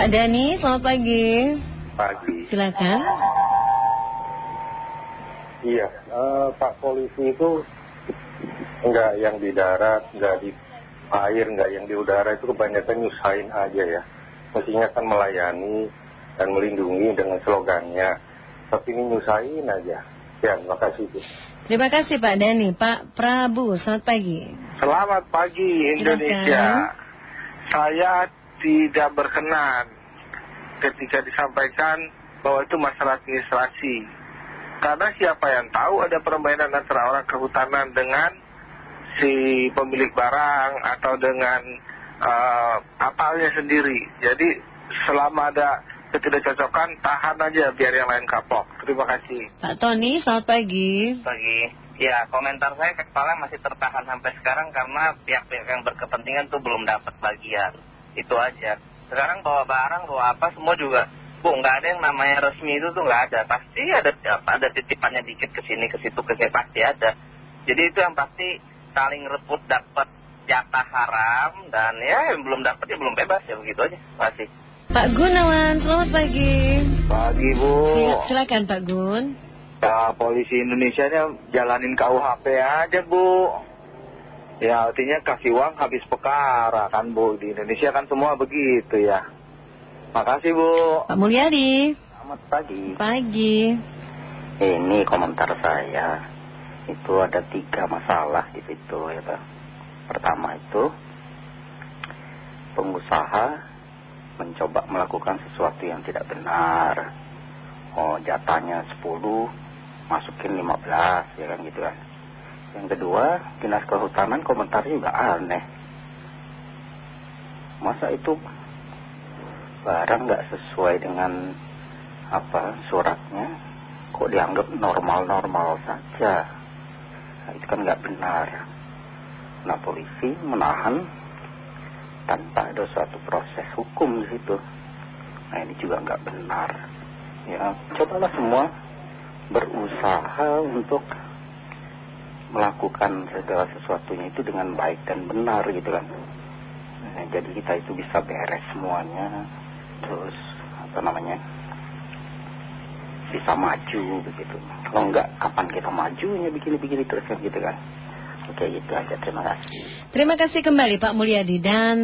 Pak Dani, selamat pagi. Pagi. Silakan. Iya, eh, Pak polisi itu enggak yang di darat, enggak di air, enggak yang di udara itu kebanyakan nyusahin aja ya. Mestinya kan melayani dan melindungi dengan slogannya. Tapi ini nyusahin aja. Ya, terima kasih. Bu. Terima kasih Pak Dani. Pak Prabu, selamat pagi. Selamat pagi Indonesia. Saya tidak berkenan ketika disampaikan bahwa itu masalah administrasi. Karena siapa yang tahu ada permainan antara orang kehutanan dengan si pemilik barang atau dengan uh, apalnya sendiri. Jadi selama ada ketidakcocokan, tahan aja biar yang lain kapok. Terima kasih. Pak Tony, selamat pagi. Pagi. Ya, komentar saya ke kepala masih tertahan sampai sekarang karena pihak-pihak yang berkepentingan tuh belum dapat bagian. Itu aja. Sekarang bawa barang, bawa apa, semua juga. Bu, nggak ada yang namanya resmi itu tuh nggak ada. Pasti ada ada titipannya dikit ke sini, ke situ, ke sini, pasti ada. Jadi itu yang pasti saling rebut dapat jatah haram dan ya yang belum dapat ya belum bebas ya begitu aja. Kasih. Pak Gunawan, selamat pagi. Pagi Bu. Sil- Silakan Pak Gun. Ya, polisi Indonesia nya jalanin KUHP aja Bu. Ya artinya kasih uang habis perkara kan Bu. Di Indonesia kan semua begitu ya. Makasih Bu. Pak Mulyadi, Selamat pagi. pagi. Ini komentar saya. Itu ada tiga masalah di situ ya Pak. Pertama itu pengusaha mencoba melakukan sesuatu yang tidak benar. Oh jatahnya 10, masukin 15 ya kan gitu kan. Yang kedua, dinas kehutanan komentarnya juga aneh. Masa itu barang nggak sesuai dengan apa suratnya? Kok dianggap normal-normal saja? Nah, itu kan nggak benar. Nah polisi menahan tanpa ada suatu proses hukum di situ. Nah ini juga nggak benar. Ya cobalah semua berusaha untuk melakukan segala sesuatunya itu dengan baik dan benar gitu kan. Nah, jadi kita itu bisa beres semuanya. Terus apa namanya bisa maju begitu. Kalau enggak kapan kita majunya begini-begini terus kan gitu kan. Oke gitu aja. Terima kasih. Terima kasih kembali Pak Mulyadi. Dan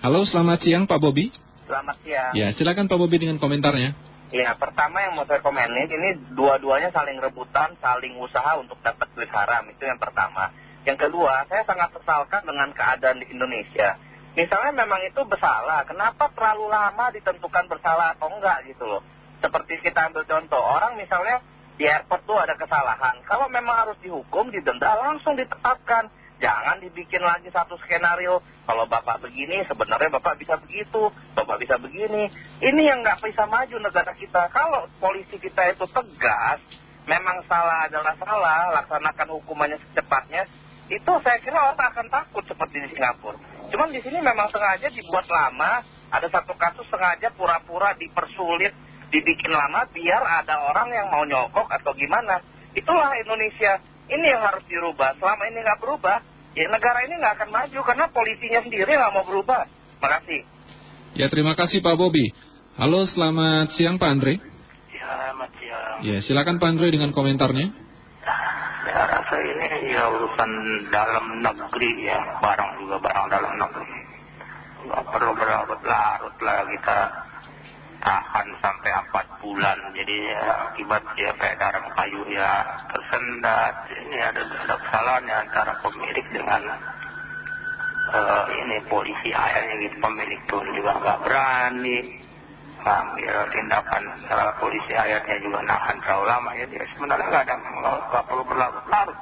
Halo, selamat siang Pak Bobi. Selamat siang. Ya, silakan Pak Bobi dengan komentarnya. Ya, pertama yang mau saya komenin, ini dua-duanya saling rebutan, saling usaha untuk dapat duit haram. Itu yang pertama. Yang kedua, saya sangat sesalkan dengan keadaan di Indonesia. Misalnya memang itu bersalah, kenapa terlalu lama ditentukan bersalah atau enggak gitu loh. Seperti kita ambil contoh, orang misalnya di airport tuh ada kesalahan. Kalau memang harus dihukum, didenda, langsung ditetapkan. Jangan dibikin lagi satu skenario. Kalau Bapak begini, sebenarnya Bapak bisa begitu. Bapak bisa begini. Ini yang nggak bisa maju negara kita. Kalau polisi kita itu tegas, memang salah adalah salah, laksanakan hukumannya secepatnya, itu saya kira orang akan takut seperti di Singapura. Cuman di sini memang sengaja dibuat lama, ada satu kasus sengaja pura-pura dipersulit, dibikin lama biar ada orang yang mau nyogok atau gimana. Itulah Indonesia. Ini yang harus dirubah. Selama ini nggak berubah, ya negara ini nggak akan maju karena polisinya sendiri nggak mau berubah. Terima kasih. Ya, terima kasih Pak Bobi. Halo, selamat siang Pak Andre. ya selamat siang Ya, silakan Pak Andre dengan komentarnya. saya rasa ini ya urusan dalam negeri ya barang juga barang dalam negeri nggak perlu berlarut-larut lah kita tahan sampai 4 bulan jadi ya, akibat ya peredaran kayu ya tersendat ini ada, ada kesalahan ya antara pemilik dengan eh, ini polisi akhirnya gitu pemilik pun juga nggak berani ambil tindakan eh, polisi ayatnya juga nahan terlalu lama ya dia sebenarnya nggak ada nggak perlu berlarut-larut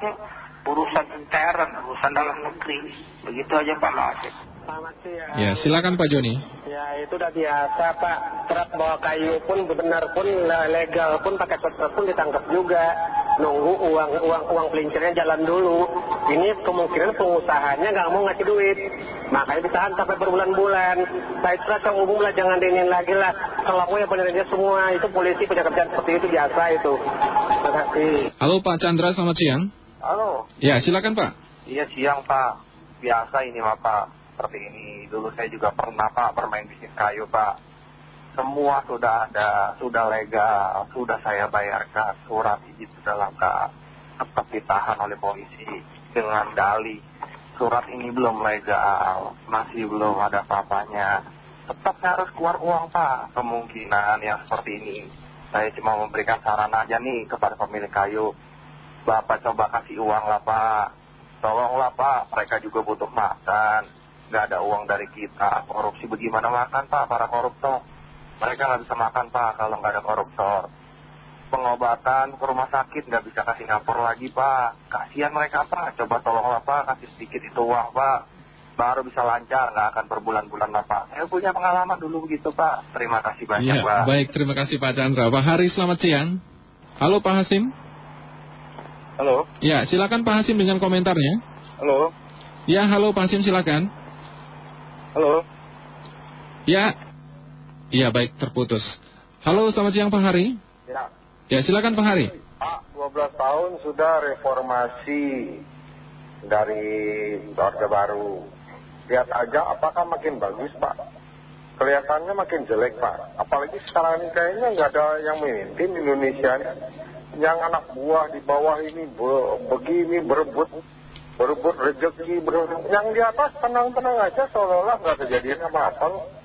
urusan intern urusan dalam negeri begitu aja Pak Selamat siang. Ya, silakan Pak Joni. Ya itu udah biasa Pak. Truk bawa kayu pun benar pun legal pun pakai truk pun ditangkap juga. Nunggu uang uang uang pelintirnya jalan dulu. Ini kemungkinan pengusahanya nggak mau ngasih duit. Makanya ditahan sampai berbulan-bulan. Saya itu rasa umum lah jangan diinin lagi lah. Kalau ya bener aja semua itu polisi punya kerjaan seperti itu biasa itu. Terima kasih. Halo Pak Chandra, selamat siang. Halo, Ya, silakan Pak. iya siang Pak. Biasa ini Pak. Seperti ini, dulu saya juga pernah Pak bermain bisnis kayu Pak. Semua sudah ada, sudah legal, sudah saya bayarkan surat itu dalam keadaan tetap ditahan oleh polisi dengan dalih surat ini belum legal, masih belum ada apa-apanya. Tetap harus keluar uang Pak, kemungkinan yang seperti ini. Saya cuma memberikan saran aja nih kepada pemilik kayu. Bapak coba kasih uang lah Pak, tolonglah Pak, mereka juga butuh makan. Gak ada uang dari kita, korupsi bagaimana makan Pak para koruptor. Mereka nggak bisa makan Pak kalau nggak ada koruptor pengobatan ke rumah sakit nggak bisa kasih ngapor lagi Pak. Kasihan mereka Pak, coba tolonglah Pak, kasih sedikit itu uang Pak. Baru bisa lancar, nggak akan berbulan-bulan lah Pak. Saya punya pengalaman dulu begitu Pak. Terima kasih banyak ya, Pak. Baik, terima kasih Pak Chandra. Pak Hari, selamat siang. Halo Pak Hasim. Halo. Ya, silakan Pak Hasim dengan komentarnya. Halo. Ya, halo Pak Hasim silakan. Halo. Ya. Iya, baik terputus. Halo, selamat siang Pak Hari. Ya. Ya, silakan Pak Hari. Pak, 12 tahun sudah reformasi dari Orde Baru. Lihat aja apakah makin bagus, Pak? Kelihatannya makin jelek, Pak. Apalagi sekarang ini kayaknya nggak ada yang memimpin Indonesia. Yang anak buah di bawah ini be begini berebut berebut rezeki, berebut. Yang di atas tenang-tenang aja seolah-olah nggak kejadian apa-apa.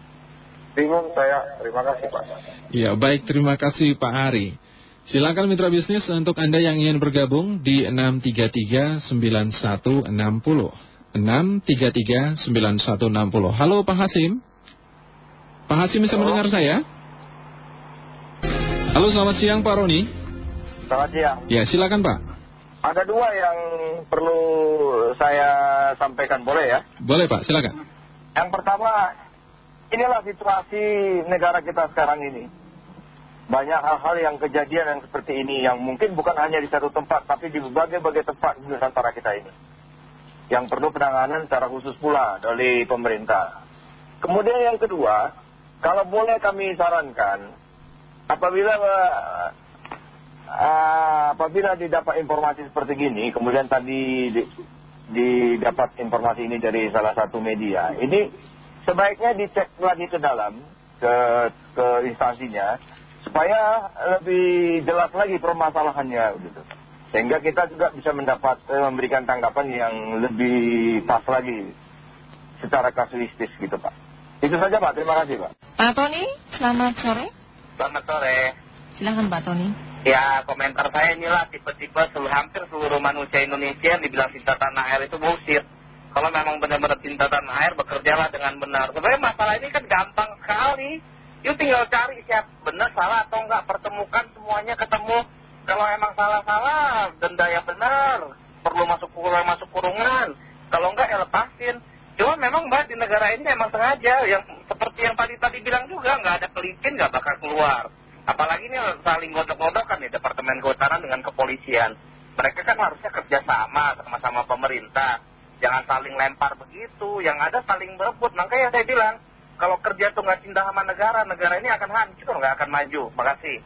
Bingung saya. Terima kasih, Pak. Ya, baik. Terima kasih Pak Hari. Silakan mitra bisnis untuk Anda yang ingin bergabung di 633-9160. 633-9160. Halo Pak Hasim. Pak Hasim bisa Halo. mendengar saya? Halo selamat siang Pak Roni. Selamat siang. Ya silakan Pak. Ada dua yang perlu saya sampaikan, boleh ya? Boleh Pak, silakan. Yang pertama, inilah situasi negara kita sekarang ini. Banyak hal-hal yang kejadian yang seperti ini yang mungkin bukan hanya di satu tempat tapi di berbagai-bagai tempat di Nusantara kita ini. Yang perlu penanganan secara khusus pula dari pemerintah. Kemudian yang kedua, kalau boleh kami sarankan, apabila uh, apabila didapat informasi seperti gini, kemudian tadi di, didapat informasi ini dari salah satu media, ini sebaiknya dicek lagi ke dalam, ke, ke instansinya, supaya lebih jelas lagi permasalahannya gitu. Sehingga kita juga bisa mendapat eh, memberikan tanggapan yang lebih pas lagi secara kasuistis gitu Pak. Itu saja Pak, terima kasih Pak. Pak Tony, selamat sore. Selamat sore. Silakan Pak Tony. Ya, komentar saya inilah tipe-tipe seluruh, hampir seluruh manusia Indonesia yang dibilang cinta tanah air itu bullshit. Kalau memang benar-benar cinta tanah air, bekerjalah dengan benar. Sebenarnya masalah ini kan gampang sekali. Yuk tinggal cari siapa benar, salah atau enggak. Pertemukan semuanya ketemu. Kalau emang salah-salah, denda yang benar. Perlu masuk kurungan, masuk kurungan. Kalau enggak ya lepasin. Cuma memang mbak di negara ini memang sengaja. Yang seperti yang tadi-tadi bilang juga, nggak ada pelicin, nggak bakal keluar. Apalagi ini saling godok-godokan nih Departemen Kehutanan dengan kepolisian. Mereka kan harusnya kerjasama sama-sama pemerintah. Jangan saling lempar begitu. Yang ada saling berebut. Makanya saya bilang, kalau kerja tuh nggak cinta sama negara, negara ini akan hancur, nggak akan maju. Makasih.